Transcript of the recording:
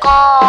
か